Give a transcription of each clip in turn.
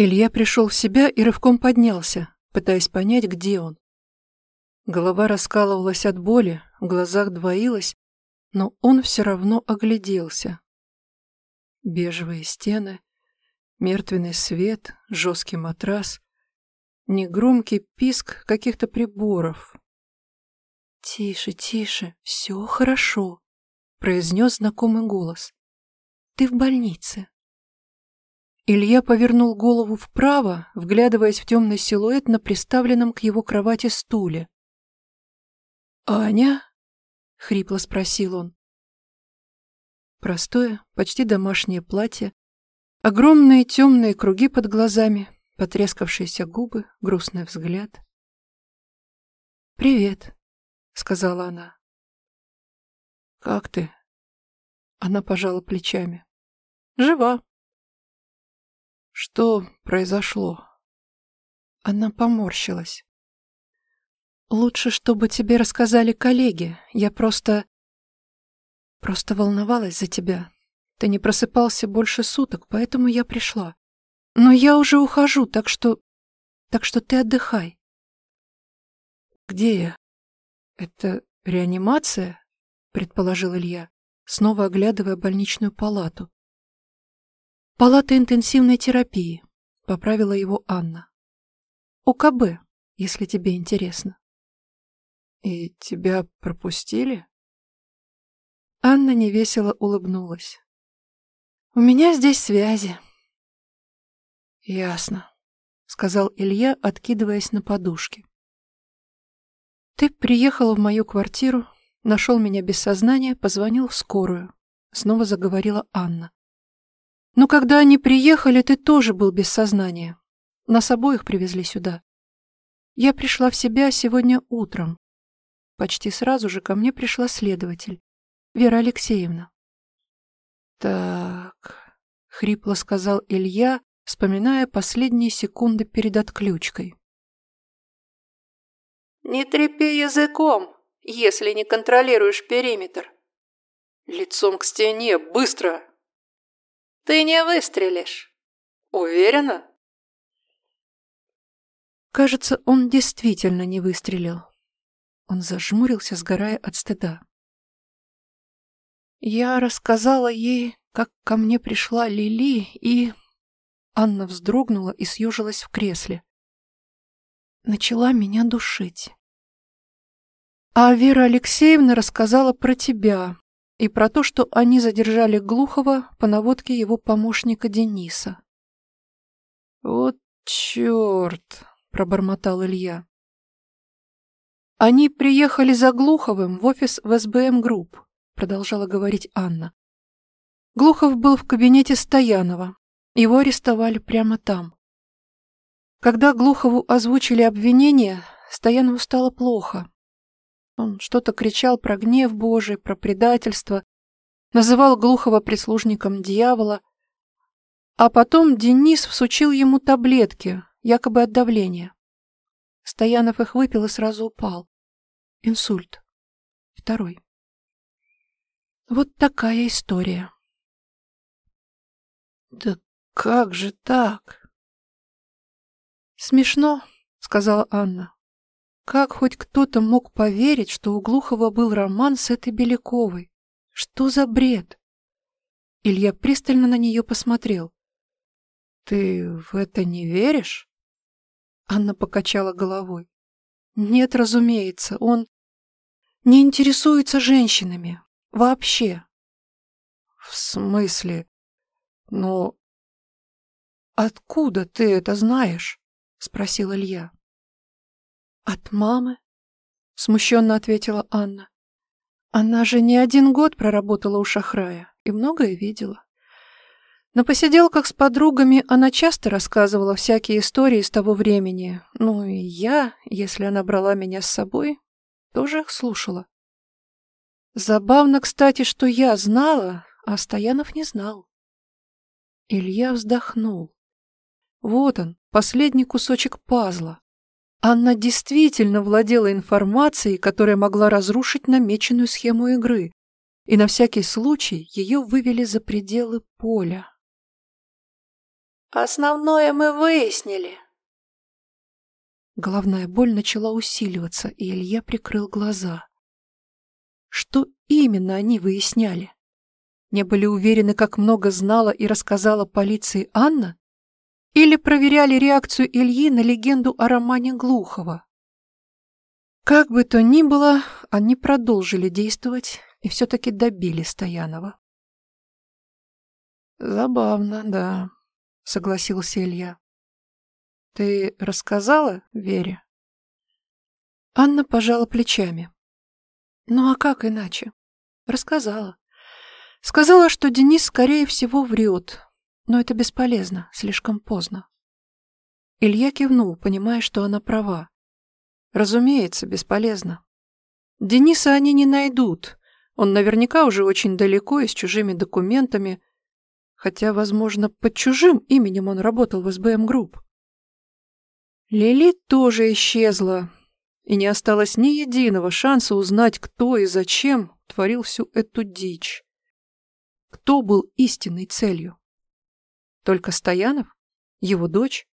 Илья пришел в себя и рывком поднялся, пытаясь понять, где он. Голова раскалывалась от боли, в глазах двоилась, но он все равно огляделся. Бежевые стены, мертвенный свет, жесткий матрас, негромкий писк каких-то приборов. «Тише, тише, все хорошо», — произнес знакомый голос. «Ты в больнице». Илья повернул голову вправо, вглядываясь в темный силуэт на приставленном к его кровати стуле. «Аня?» — хрипло спросил он. Простое, почти домашнее платье, огромные темные круги под глазами, потрескавшиеся губы, грустный взгляд. «Привет», — сказала она. «Как ты?» Она пожала плечами. «Жива». «Что произошло?» Она поморщилась. «Лучше, чтобы тебе рассказали коллеги. Я просто...» Просто волновалась за тебя. Ты не просыпался больше суток, поэтому я пришла. Но я уже ухожу, так что... Так что ты отдыхай. Где я? Это реанимация? Предположил Илья, снова оглядывая больничную палату. Палата интенсивной терапии, поправила его Анна. ОКБ, если тебе интересно. И тебя пропустили? Анна невесело улыбнулась. «У меня здесь связи». «Ясно», — сказал Илья, откидываясь на подушке. «Ты приехала в мою квартиру, нашел меня без сознания, позвонил в скорую», — снова заговорила Анна. «Но когда они приехали, ты тоже был без сознания. Нас обоих привезли сюда. Я пришла в себя сегодня утром. Почти сразу же ко мне пришла следователь. Вера Алексеевна. «Так», — хрипло сказал Илья, вспоминая последние секунды перед отключкой. «Не трепи языком, если не контролируешь периметр. Лицом к стене, быстро!» «Ты не выстрелишь. Уверена?» Кажется, он действительно не выстрелил. Он зажмурился, сгорая от стыда. Я рассказала ей, как ко мне пришла Лили, и... Анна вздрогнула и съежилась в кресле. Начала меня душить. А Вера Алексеевна рассказала про тебя и про то, что они задержали Глухова по наводке его помощника Дениса. «Вот черт!» — пробормотал Илья. Они приехали за Глуховым в офис в СБМ Групп продолжала говорить Анна. Глухов был в кабинете Стоянова. Его арестовали прямо там. Когда Глухову озвучили обвинение, Стоянову стало плохо. Он что-то кричал про гнев Божий, про предательство, называл Глухова прислужником дьявола, а потом Денис всучил ему таблетки, якобы от давления. Стоянов их выпил и сразу упал. Инсульт. Второй. Вот такая история. Да как же так? Смешно, сказала Анна. Как хоть кто-то мог поверить, что у Глухова был роман с этой Беляковой? Что за бред? Илья пристально на нее посмотрел. «Ты в это не веришь?» Анна покачала головой. «Нет, разумеется, он не интересуется женщинами. Вообще. В смысле? Но откуда ты это знаешь? Спросил Илья. От мамы, смущенно ответила Анна. Она же не один год проработала у Шахрая и многое видела. На посиделках с подругами она часто рассказывала всякие истории с того времени. Ну и я, если она брала меня с собой, тоже их слушала. Забавно, кстати, что я знала, а Стоянов не знал. Илья вздохнул. Вот он, последний кусочек пазла. Анна действительно владела информацией, которая могла разрушить намеченную схему игры, и на всякий случай ее вывели за пределы поля. Основное мы выяснили. Головная боль начала усиливаться, и Илья прикрыл глаза. Что именно они выясняли? Не были уверены, как много знала и рассказала полиции Анна? Или проверяли реакцию Ильи на легенду о романе Глухова? Как бы то ни было, они продолжили действовать и все-таки добили Стоянова. «Забавно, да», — согласился Илья. «Ты рассказала Вере?» Анна пожала плечами. «Ну а как иначе?» «Рассказала. Сказала, что Денис, скорее всего, врет, но это бесполезно, слишком поздно». Илья кивнул, понимая, что она права. «Разумеется, бесполезно. Дениса они не найдут. Он наверняка уже очень далеко и с чужими документами, хотя, возможно, под чужим именем он работал в СБМ Групп. Лили тоже исчезла, и не осталось ни единого шанса узнать, кто и зачем творил всю эту дичь. Кто был истинной целью? Только Стоянов? Его дочь?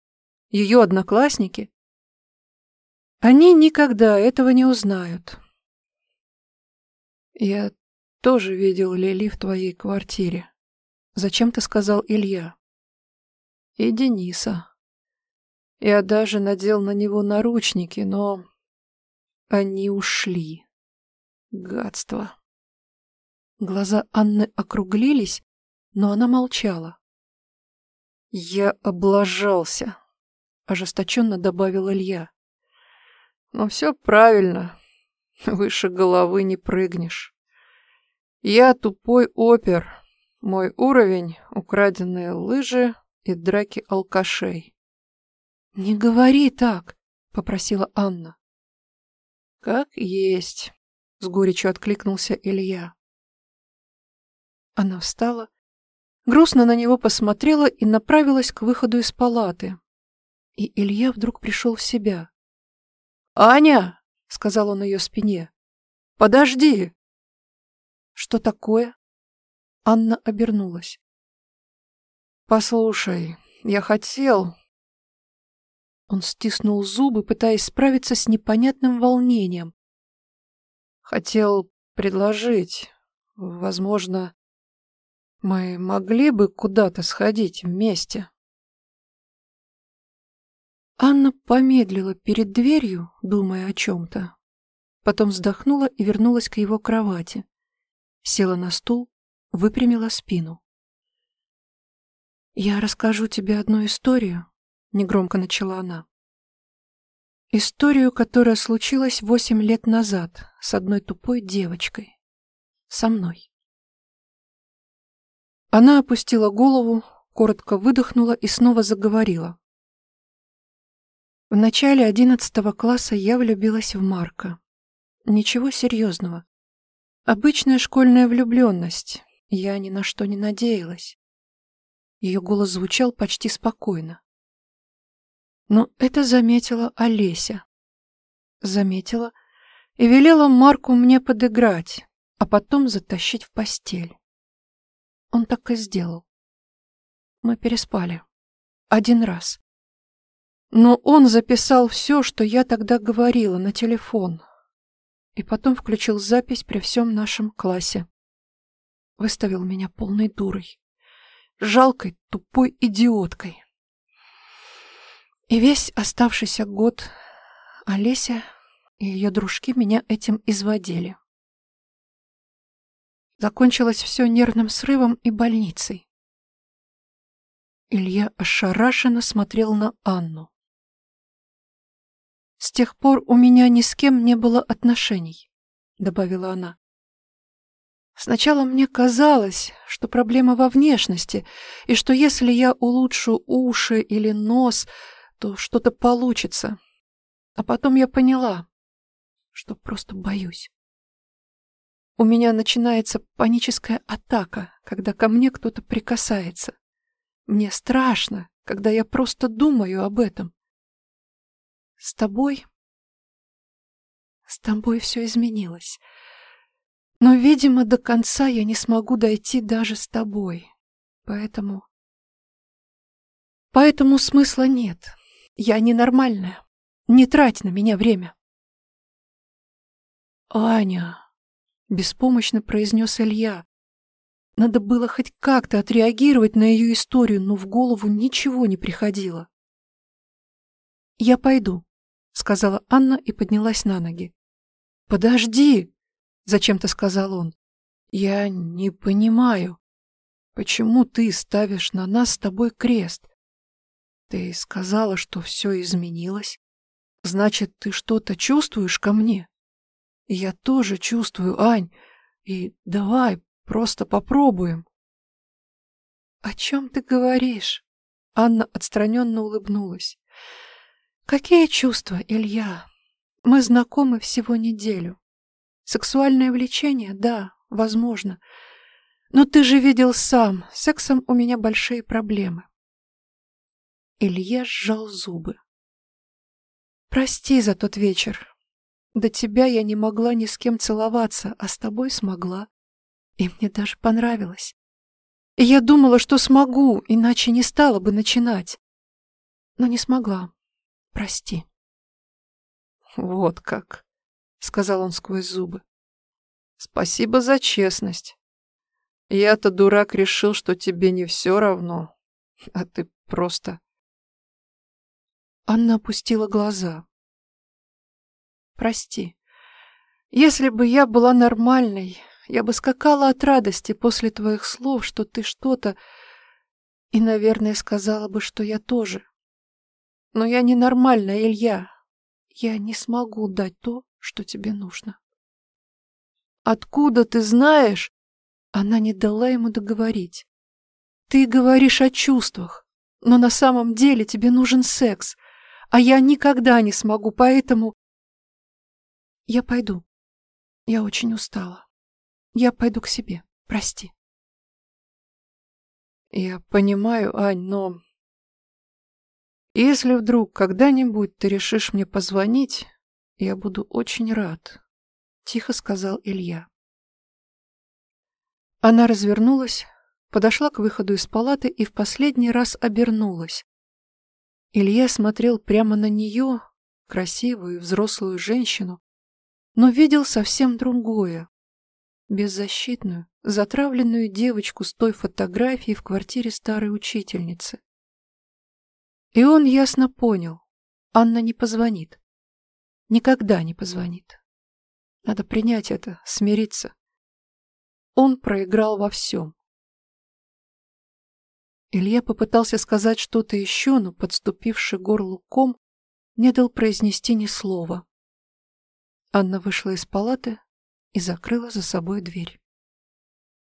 Ее одноклассники? Они никогда этого не узнают. Я тоже видел Лили в твоей квартире. Зачем ты сказал Илья? И Дениса. Я даже надел на него наручники, но они ушли. Гадство. Глаза Анны округлились, но она молчала. «Я облажался», — ожесточенно добавил Илья. «Но все правильно. Выше головы не прыгнешь. Я тупой опер. Мой уровень — украденные лыжи и драки алкашей. «Не говори так», — попросила Анна. «Как есть», — с горечью откликнулся Илья. Она встала, грустно на него посмотрела и направилась к выходу из палаты. И Илья вдруг пришел в себя. «Аня!» — сказал он ее спине. «Подожди!» «Что такое?» Анна обернулась. «Послушай, я хотел, он стиснул зубы, пытаясь справиться с непонятным волнением. Хотел предложить. Возможно, мы могли бы куда-то сходить вместе. Анна помедлила перед дверью, думая о чем-то. Потом вздохнула и вернулась к его кровати. Села на стул, выпрямила спину. «Я расскажу тебе одну историю, негромко начала она. Историю, которая случилась восемь лет назад с одной тупой девочкой. Со мной. Она опустила голову, коротко выдохнула и снова заговорила. В начале одиннадцатого класса я влюбилась в Марка. Ничего серьезного. Обычная школьная влюбленность. Я ни на что не надеялась. Ее голос звучал почти спокойно. Но это заметила Олеся. Заметила и велела Марку мне подыграть, а потом затащить в постель. Он так и сделал. Мы переспали. Один раз. Но он записал все, что я тогда говорила, на телефон. И потом включил запись при всем нашем классе. Выставил меня полной дурой. Жалкой, тупой идиоткой. И весь оставшийся год Олеся и ее дружки меня этим изводили. Закончилось все нервным срывом и больницей. Илья ошарашенно смотрел на Анну. «С тех пор у меня ни с кем не было отношений», — добавила она. «Сначала мне казалось, что проблема во внешности, и что если я улучшу уши или нос, то что-то получится. А потом я поняла, что просто боюсь. У меня начинается паническая атака, когда ко мне кто-то прикасается. Мне страшно, когда я просто думаю об этом. С тобой... С тобой все изменилось. Но, видимо, до конца я не смогу дойти даже с тобой. Поэтому... Поэтому смысла нет. Я ненормальная. Не трать на меня время. «Аня!» — беспомощно произнес Илья. Надо было хоть как-то отреагировать на ее историю, но в голову ничего не приходило. «Я пойду», — сказала Анна и поднялась на ноги. «Подожди!» — зачем-то сказал он. «Я не понимаю, почему ты ставишь на нас с тобой крест? Ты сказала, что все изменилось. Значит, ты что-то чувствуешь ко мне?» Я тоже чувствую, Ань. И давай, просто попробуем. О чем ты говоришь? Анна отстраненно улыбнулась. Какие чувства, Илья? Мы знакомы всего неделю. Сексуальное влечение, да, возможно. Но ты же видел сам, с сексом у меня большие проблемы. Илья сжал зубы. Прости за тот вечер. До тебя я не могла ни с кем целоваться, а с тобой смогла. И мне даже понравилось. И я думала, что смогу, иначе не стала бы начинать. Но не смогла. Прости. Вот как, — сказал он сквозь зубы. Спасибо за честность. Я-то, дурак, решил, что тебе не все равно, а ты просто... Анна опустила глаза. Прости. Если бы я была нормальной, я бы скакала от радости после твоих слов, что ты что-то... И, наверное, сказала бы, что я тоже. Но я ненормальная, Илья. Я не смогу дать то, что тебе нужно. Откуда ты знаешь? Она не дала ему договорить. Ты говоришь о чувствах, но на самом деле тебе нужен секс, а я никогда не смогу, поэтому... Я пойду. Я очень устала. Я пойду к себе. Прости. Я понимаю, Ань, но... Если вдруг когда-нибудь ты решишь мне позвонить, я буду очень рад, — тихо сказал Илья. Она развернулась, подошла к выходу из палаты и в последний раз обернулась. Илья смотрел прямо на нее, красивую взрослую женщину, но видел совсем другое. Беззащитную, затравленную девочку с той фотографией в квартире старой учительницы. И он ясно понял, Анна не позвонит. Никогда не позвонит. Надо принять это, смириться. Он проиграл во всем. Илья попытался сказать что-то еще, но подступивший горлу ком не дал произнести ни слова. Анна вышла из палаты и закрыла за собой дверь.